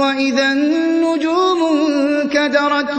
وَإِذَا النُّجُومُ انكَدَرَتْ